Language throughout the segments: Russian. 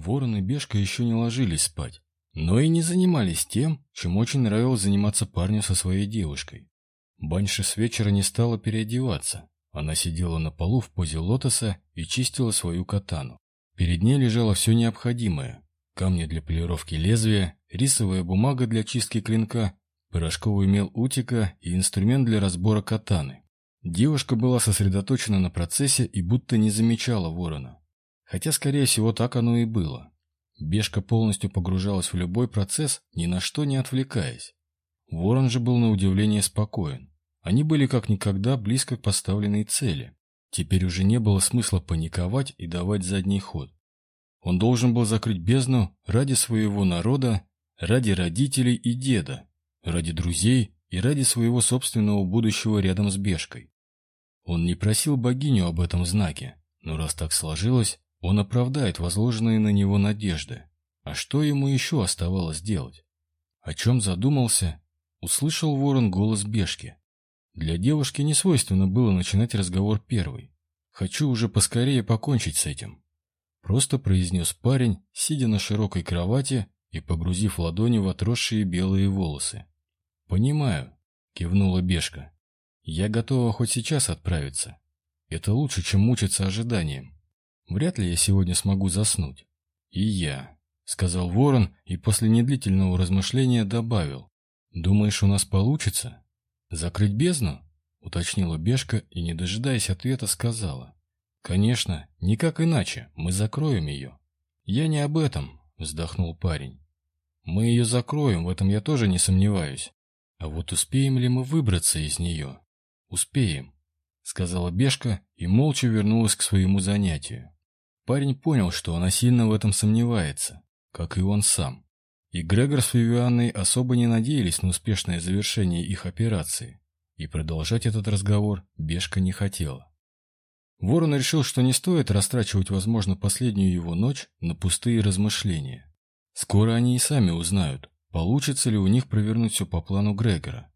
Ворон и Бешка еще не ложились спать, но и не занимались тем, чем очень нравилось заниматься парню со своей девушкой. Баньша с вечера не стала переодеваться. Она сидела на полу в позе лотоса и чистила свою катану. Перед ней лежало все необходимое. Камни для полировки лезвия, рисовая бумага для чистки клинка, порошковый мел утика и инструмент для разбора катаны. Девушка была сосредоточена на процессе и будто не замечала ворона. Хотя, скорее всего, так оно и было. Бешка полностью погружалась в любой процесс, ни на что не отвлекаясь. Ворон же был на удивление спокоен. Они были как никогда близко к поставленной цели. Теперь уже не было смысла паниковать и давать задний ход. Он должен был закрыть бездну ради своего народа, ради родителей и деда, ради друзей и ради своего собственного будущего рядом с Бешкой. Он не просил богиню об этом знаке, но раз так сложилось, он оправдает возложенные на него надежды. А что ему еще оставалось делать? О чем задумался, услышал ворон голос Бешки. Для девушки не свойственно было начинать разговор первой. «Хочу уже поскорее покончить с этим», — просто произнес парень, сидя на широкой кровати и погрузив ладони в отросшие белые волосы. «Понимаю», — кивнула Бешка. «Я готова хоть сейчас отправиться. Это лучше, чем мучиться ожиданием. Вряд ли я сегодня смогу заснуть. И я, сказал Ворон и после недлительного размышления добавил. Думаешь, у нас получится? Закрыть бездну? Уточнила Бешка и, не дожидаясь ответа, сказала. Конечно, никак иначе, мы закроем ее. Я не об этом, вздохнул парень. Мы ее закроем, в этом я тоже не сомневаюсь. А вот успеем ли мы выбраться из нее? Успеем, сказала Бешка и молча вернулась к своему занятию. Парень понял, что она сильно в этом сомневается, как и он сам. И Грегор с Вивианной особо не надеялись на успешное завершение их операции, и продолжать этот разговор Бешка не хотела. Ворон решил, что не стоит растрачивать, возможно, последнюю его ночь на пустые размышления. Скоро они и сами узнают, получится ли у них провернуть все по плану Грегора.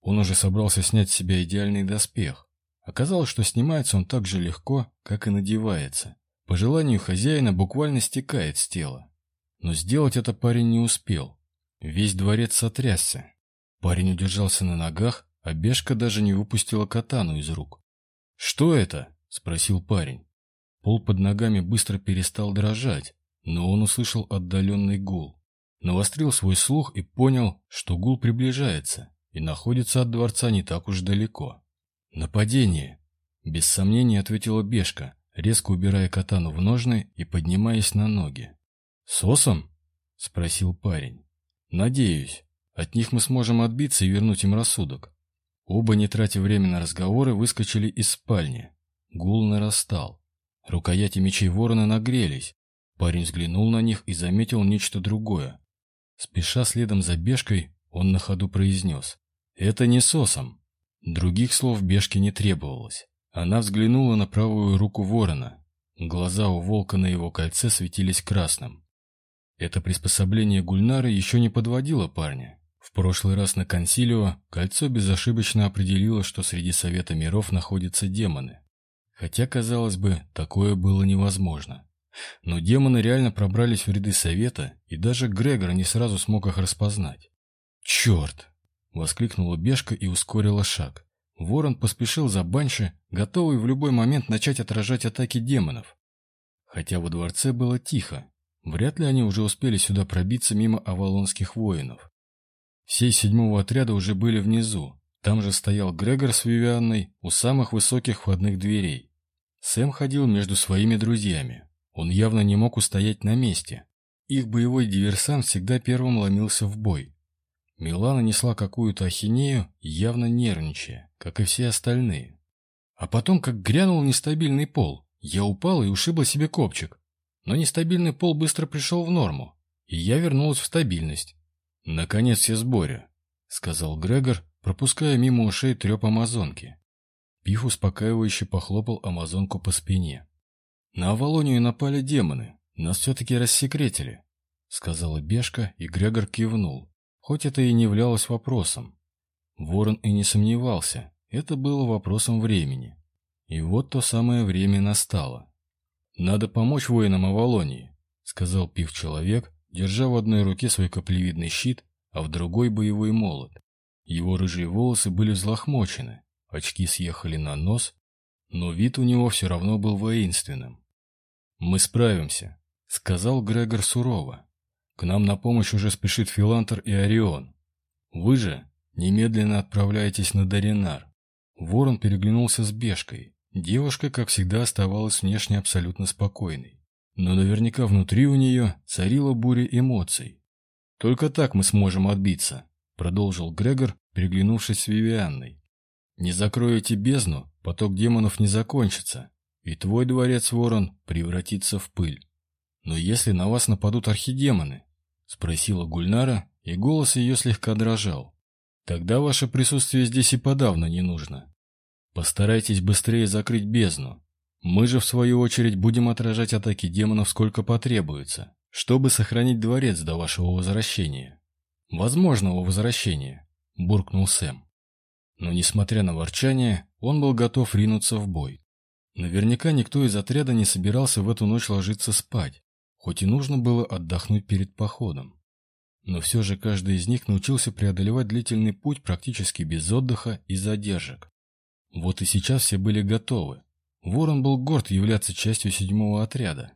Он уже собрался снять с себя идеальный доспех. Оказалось, что снимается он так же легко, как и надевается. По желанию хозяина буквально стекает с тела. Но сделать это парень не успел. Весь дворец сотрясся. Парень удержался на ногах, а Бешка даже не выпустила катану из рук. «Что это?» — спросил парень. Пол под ногами быстро перестал дрожать, но он услышал отдаленный гул. Навострил свой слух и понял, что гул приближается и находится от дворца не так уж далеко. «Нападение!» — без сомнения ответила Бешка, резко убирая катану в ножны и поднимаясь на ноги. «Сосом?» — спросил парень. «Надеюсь. От них мы сможем отбиться и вернуть им рассудок». Оба, не тратя время на разговоры, выскочили из спальни. Гул нарастал. Рукояти мечей ворона нагрелись. Парень взглянул на них и заметил нечто другое. Спеша следом за бешкой, он на ходу произнес. «Это не сосом». Других слов бешке не требовалось. Она взглянула на правую руку ворона. Глаза у волка на его кольце светились красным. Это приспособление Гульнары еще не подводило парня. В прошлый раз на консилио кольцо безошибочно определило, что среди Совета миров находятся демоны. Хотя, казалось бы, такое было невозможно. Но демоны реально пробрались в ряды Совета, и даже Грегор не сразу смог их распознать. «Черт!» — воскликнула Бешка и ускорила шаг. Ворон поспешил за Банши, готовый в любой момент начать отражать атаки демонов. Хотя во дворце было тихо, вряд ли они уже успели сюда пробиться мимо авалонских воинов. Все седьмого отряда уже были внизу, там же стоял Грегор с Вивианной у самых высоких входных дверей. Сэм ходил между своими друзьями. Он явно не мог устоять на месте. Их боевой диверсант всегда первым ломился в бой. Милана несла какую-то ахинею, явно нервничая, как и все остальные. А потом, как грянул нестабильный пол, я упал и ушибла себе копчик. Но нестабильный пол быстро пришел в норму, и я вернулась в стабильность. «Наконец все сборе», — сказал Грегор, пропуская мимо ушей треп амазонки. Пиф успокаивающе похлопал амазонку по спине. «На Авалонию напали демоны, нас все-таки рассекретили», — сказала Бешка, и Грегор кивнул хоть это и не являлось вопросом. Ворон и не сомневался, это было вопросом времени. И вот то самое время настало. «Надо помочь воинам Авалонии», — сказал пив-человек, держа в одной руке свой каплевидный щит, а в другой боевой молот. Его рыжие волосы были взлохмочены, очки съехали на нос, но вид у него все равно был воинственным. «Мы справимся», — сказал Грегор сурово. «К нам на помощь уже спешит Филантер и Орион. Вы же немедленно отправляетесь на Даринар». Ворон переглянулся с Бешкой. Девушка, как всегда, оставалась внешне абсолютно спокойной. Но наверняка внутри у нее царила буря эмоций. «Только так мы сможем отбиться», — продолжил Грегор, переглянувшись с Вивианной. «Не закроете бездну, поток демонов не закончится, и твой дворец, Ворон, превратится в пыль. Но если на вас нападут архидемоны?» — спросила Гульнара, и голос ее слегка дрожал. Тогда ваше присутствие здесь и подавно не нужно. Постарайтесь быстрее закрыть бездну. Мы же, в свою очередь, будем отражать атаки демонов сколько потребуется, чтобы сохранить дворец до вашего возвращения. Возможного возвращения, буркнул Сэм. Но, несмотря на ворчание, он был готов ринуться в бой. Наверняка никто из отряда не собирался в эту ночь ложиться спать, хоть и нужно было отдохнуть перед походом. Но все же каждый из них научился преодолевать длительный путь практически без отдыха и задержек. Вот и сейчас все были готовы. Ворон был горд являться частью седьмого отряда.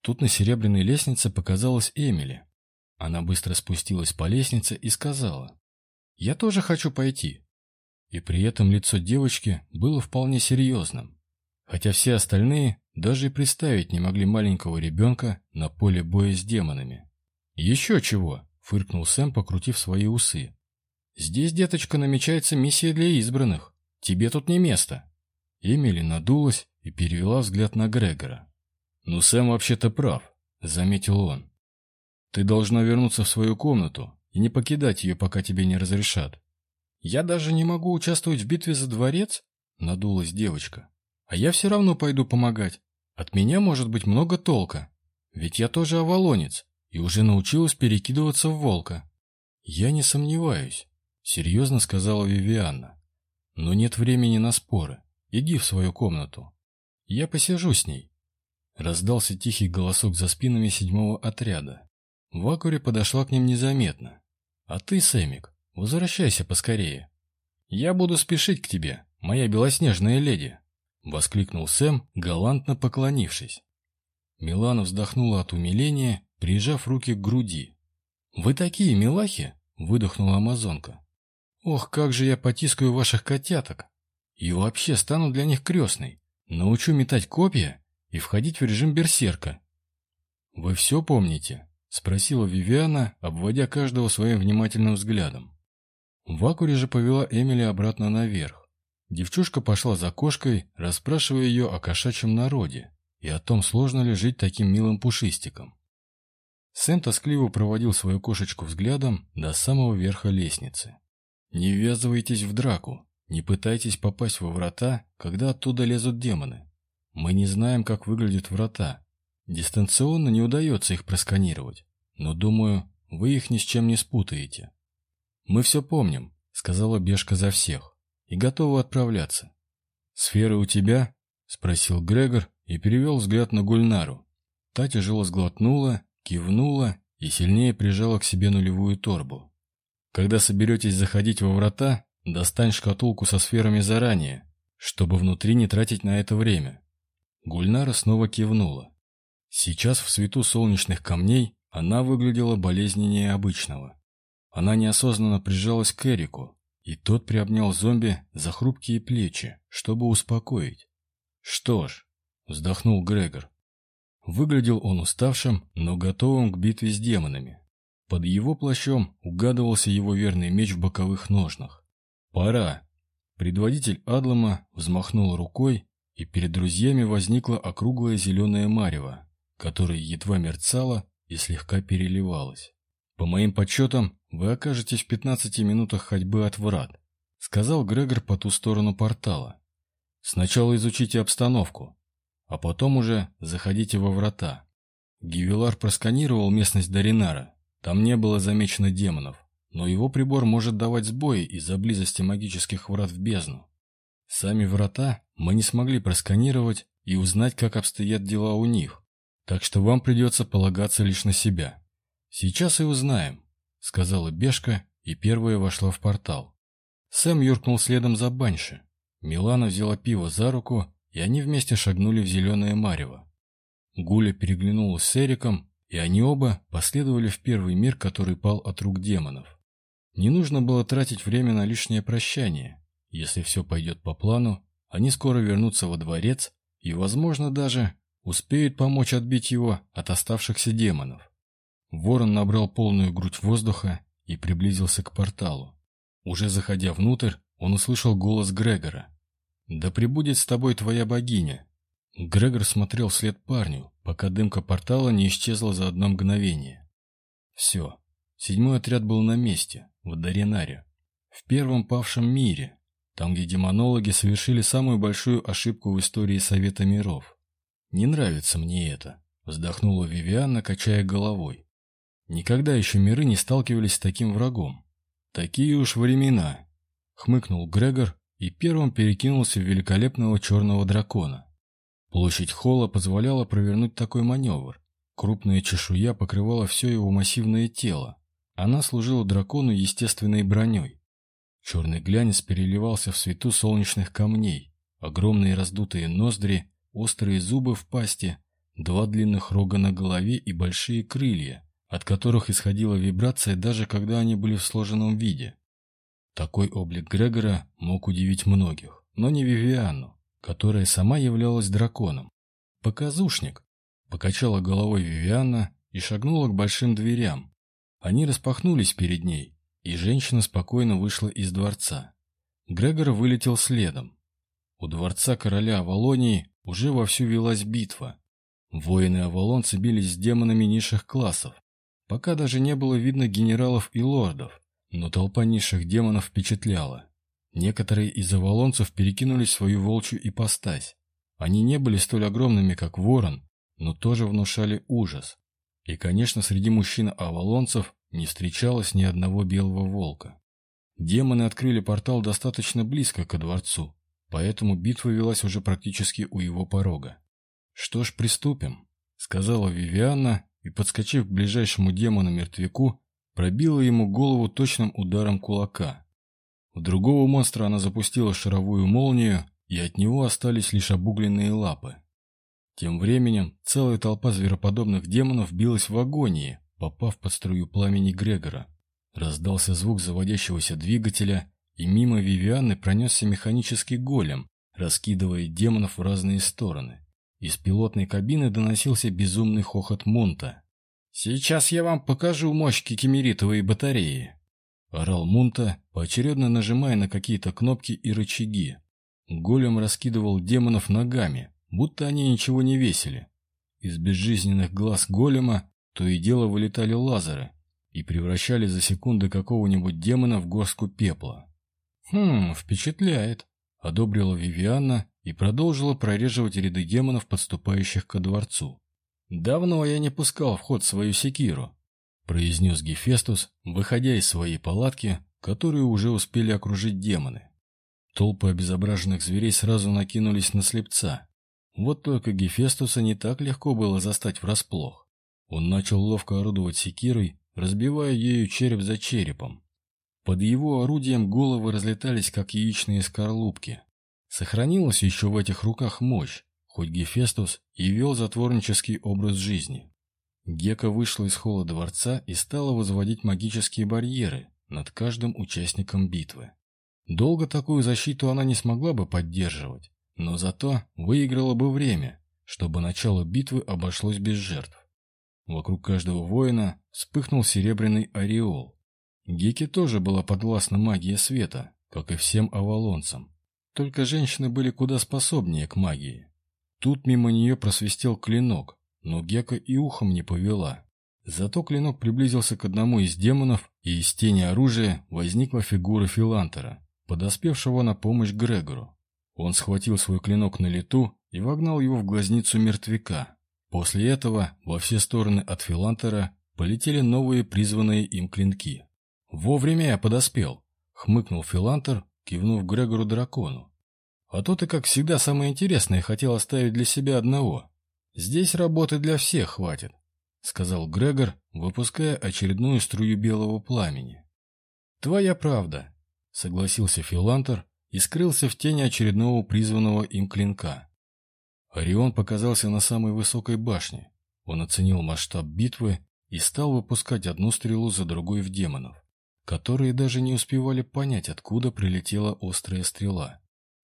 Тут на серебряной лестнице показалась Эмили. Она быстро спустилась по лестнице и сказала, «Я тоже хочу пойти». И при этом лицо девочки было вполне серьезным. Хотя все остальные даже и представить не могли маленького ребенка на поле боя с демонами. «Еще чего!» — фыркнул Сэм, покрутив свои усы. «Здесь, деточка, намечается миссия для избранных. Тебе тут не место». Эмили надулась и перевела взгляд на Грегора. «Ну, Сэм вообще-то прав», — заметил он. «Ты должна вернуться в свою комнату и не покидать ее, пока тебе не разрешат». «Я даже не могу участвовать в битве за дворец?» — надулась девочка. «А я все равно пойду помогать. От меня может быть много толка. Ведь я тоже авалонец и уже научилась перекидываться в волка. Я не сомневаюсь, серьезно сказала Вивианна. Но нет времени на споры. Иди в свою комнату. Я посижу с ней. Раздался тихий голосок за спинами седьмого отряда. Вакури подошла к ним незаметно. А ты, Сэмик, возвращайся поскорее. Я буду спешить к тебе, моя белоснежная леди. Воскликнул Сэм, галантно поклонившись. Милана вздохнула от умиления прижав руки к груди. «Вы такие милахи!» — выдохнула амазонка. «Ох, как же я потискаю ваших котяток! И вообще стану для них крестной, научу метать копья и входить в режим берсерка». «Вы все помните?» — спросила Вивиана, обводя каждого своим внимательным взглядом. Вакури же повела Эмили обратно наверх. Девчушка пошла за кошкой, расспрашивая ее о кошачьем народе и о том, сложно ли жить таким милым пушистиком. Сэм тоскливо проводил свою кошечку взглядом до самого верха лестницы. «Не ввязывайтесь в драку, не пытайтесь попасть во врата, когда оттуда лезут демоны. Мы не знаем, как выглядят врата. Дистанционно не удается их просканировать, но, думаю, вы их ни с чем не спутаете». «Мы все помним», — сказала Бешка за всех, — «и готовы отправляться». «Сферы у тебя?» — спросил Грегор и перевел взгляд на Гульнару. Та тяжело сглотнула кивнула и сильнее прижала к себе нулевую торбу. Когда соберетесь заходить во врата, достань шкатулку со сферами заранее, чтобы внутри не тратить на это время. Гульнара снова кивнула. Сейчас в свету солнечных камней она выглядела болезненнее обычного. Она неосознанно прижалась к Эрику, и тот приобнял зомби за хрупкие плечи, чтобы успокоить. «Что ж», — вздохнул Грегор, Выглядел он уставшим, но готовым к битве с демонами. Под его плащом угадывался его верный меч в боковых ножнах. «Пора!» Предводитель Адлама взмахнул рукой, и перед друзьями возникла округлая зеленая марево, которая едва мерцала и слегка переливалась. «По моим подсчетам, вы окажетесь в 15 минутах ходьбы от врат», сказал Грегор по ту сторону портала. «Сначала изучите обстановку а потом уже заходите во врата. Гивилар просканировал местность Даринара. Там не было замечено демонов, но его прибор может давать сбои из-за близости магических врат в бездну. Сами врата мы не смогли просканировать и узнать, как обстоят дела у них. Так что вам придется полагаться лишь на себя. Сейчас и узнаем, сказала Бешка и первая вошла в портал. Сэм юркнул следом за Банши. Милана взяла пиво за руку, и они вместе шагнули в зеленое марево. Гуля переглянулась с Эриком, и они оба последовали в первый мир, который пал от рук демонов. Не нужно было тратить время на лишнее прощание. Если все пойдет по плану, они скоро вернутся во дворец и, возможно, даже успеют помочь отбить его от оставшихся демонов. Ворон набрал полную грудь воздуха и приблизился к порталу. Уже заходя внутрь, он услышал голос Грегора. «Да пребудет с тобой твоя богиня!» Грегор смотрел вслед парню, пока дымка портала не исчезла за одно мгновение. Все. Седьмой отряд был на месте, в Даринаре. В первом павшем мире, там, где демонологи совершили самую большую ошибку в истории Совета миров. «Не нравится мне это», — вздохнула Вивианна, качая головой. Никогда еще миры не сталкивались с таким врагом. Такие уж времена. Хмыкнул Грегор и первым перекинулся в великолепного черного дракона. Площадь холла позволяла провернуть такой маневр. Крупная чешуя покрывала все его массивное тело. Она служила дракону естественной броней. Черный глянец переливался в свету солнечных камней. Огромные раздутые ноздри, острые зубы в пасти, два длинных рога на голове и большие крылья, от которых исходила вибрация даже когда они были в сложенном виде. Такой облик Грегора мог удивить многих, но не Вивианну, которая сама являлась драконом. «Показушник!» — покачала головой Вивианна и шагнула к большим дверям. Они распахнулись перед ней, и женщина спокойно вышла из дворца. Грегор вылетел следом. У дворца короля Авалонии уже вовсю велась битва. Воины-авалонцы бились с демонами низших классов, Пока даже не было видно генералов и лордов, но толпа низших демонов впечатляла. Некоторые из авалонцев перекинули свою волчью ипостась. Они не были столь огромными, как ворон, но тоже внушали ужас. И, конечно, среди мужчин-авалонцев не встречалось ни одного белого волка. Демоны открыли портал достаточно близко ко дворцу, поэтому битва велась уже практически у его порога. «Что ж, приступим», — сказала Вивианна и, подскочив к ближайшему демону-мертвяку, пробила ему голову точным ударом кулака. В другого монстра она запустила шаровую молнию, и от него остались лишь обугленные лапы. Тем временем целая толпа звероподобных демонов билась в агонии, попав под струю пламени Грегора. Раздался звук заводящегося двигателя, и мимо Вивианы пронесся механический голем, раскидывая демонов в разные стороны. Из пилотной кабины доносился безумный хохот Мунта. «Сейчас я вам покажу мощь кикимеритовой батареи!» Орал Мунта, поочередно нажимая на какие-то кнопки и рычаги. Голем раскидывал демонов ногами, будто они ничего не весили. Из безжизненных глаз голема то и дело вылетали лазеры и превращали за секунды какого-нибудь демона в горстку пепла. «Хм, впечатляет», — одобрила Вивианна и продолжила прореживать ряды демонов, подступающих ко дворцу. «Давно я не пускал в ход свою секиру», — произнес Гефестус, выходя из своей палатки, которую уже успели окружить демоны. Толпы обезображенных зверей сразу накинулись на слепца. Вот только Гефестуса не так легко было застать врасплох. Он начал ловко орудовать секирой, разбивая ею череп за черепом. Под его орудием головы разлетались, как яичные скорлупки. Сохранилась еще в этих руках мощь, хоть Гефестус и вел затворнический образ жизни. Гека вышла из холла дворца и стала возводить магические барьеры над каждым участником битвы. Долго такую защиту она не смогла бы поддерживать, но зато выиграла бы время, чтобы начало битвы обошлось без жертв. Вокруг каждого воина вспыхнул серебряный ореол. Геке тоже была подвластна магия света, как и всем авалонцам. Только женщины были куда способнее к магии. Тут мимо нее просвистел клинок, но Гека и ухом не повела. Зато клинок приблизился к одному из демонов, и из тени оружия возникла фигура Филантера, подоспевшего на помощь Грегору. Он схватил свой клинок на лету и вогнал его в глазницу мертвяка. После этого во все стороны от Филантера полетели новые призванные им клинки. «Вовремя я подоспел», — хмыкнул Филантер, кивнув Грегору дракону. А то ты, как всегда, самое интересное хотел оставить для себя одного. Здесь работы для всех хватит», — сказал Грегор, выпуская очередную струю белого пламени. «Твоя правда», — согласился Филантер и скрылся в тени очередного призванного им клинка. Орион показался на самой высокой башне. Он оценил масштаб битвы и стал выпускать одну стрелу за другой в демонов, которые даже не успевали понять, откуда прилетела острая стрела.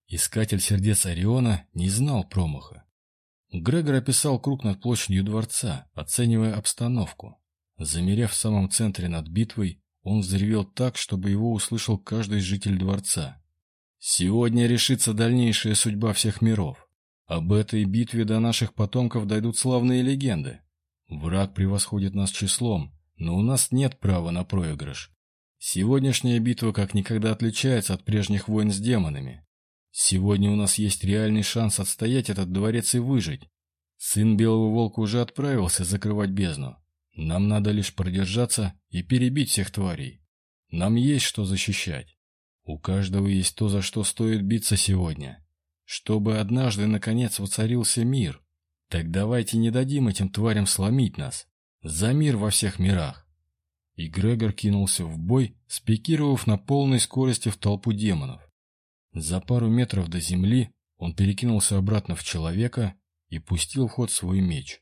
Искатель сердец Ориона не знал промаха. Грегор описал круг над площадью дворца, оценивая обстановку. Замерев в самом центре над битвой, он взревел так, чтобы его услышал каждый житель дворца. «Сегодня решится дальнейшая судьба всех миров. Об этой битве до наших потомков дойдут славные легенды. Враг превосходит нас числом, но у нас нет права на проигрыш. Сегодняшняя битва как никогда отличается от прежних войн с демонами. Сегодня у нас есть реальный шанс отстоять этот дворец и выжить. Сын Белого Волка уже отправился закрывать бездну. Нам надо лишь продержаться и перебить всех тварей. Нам есть что защищать. У каждого есть то, за что стоит биться сегодня чтобы однажды, наконец, воцарился мир. Так давайте не дадим этим тварям сломить нас. За мир во всех мирах. И Грегор кинулся в бой, спикировав на полной скорости в толпу демонов. За пару метров до земли он перекинулся обратно в человека и пустил в ход свой меч.